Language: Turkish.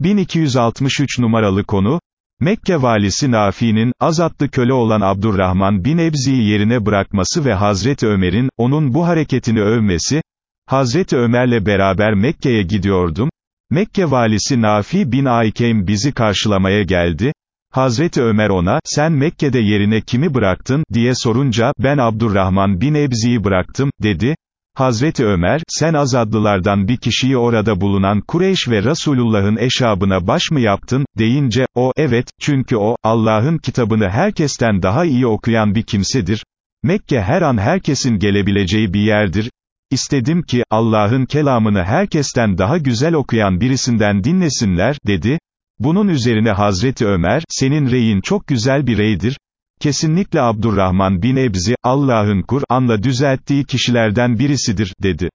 1263 numaralı konu, Mekke valisi Nafi'nin, azatlı köle olan Abdurrahman bin Ebzi'yi yerine bırakması ve Hazreti Ömer'in, onun bu hareketini övmesi, Hazreti Ömer'le beraber Mekke'ye gidiyordum, Mekke valisi Nafi bin Aykem bizi karşılamaya geldi, Hazreti Ömer ona, sen Mekke'de yerine kimi bıraktın, diye sorunca, ben Abdurrahman bin Ebzi'yi bıraktım, dedi, Hazreti Ömer, sen azadlılardan bir kişiyi orada bulunan Kureyş ve Resulullah'ın eşabına baş mı yaptın, deyince, o, evet, çünkü o, Allah'ın kitabını herkesten daha iyi okuyan bir kimsedir. Mekke her an herkesin gelebileceği bir yerdir. İstedim ki, Allah'ın kelamını herkesten daha güzel okuyan birisinden dinlesinler, dedi. Bunun üzerine Hazreti Ömer, senin reyin çok güzel bir reydir, kesinlikle Abdurrahman bin Ebzi, Allah'ın Kur'an'la düzelttiği kişilerden birisidir, dedi.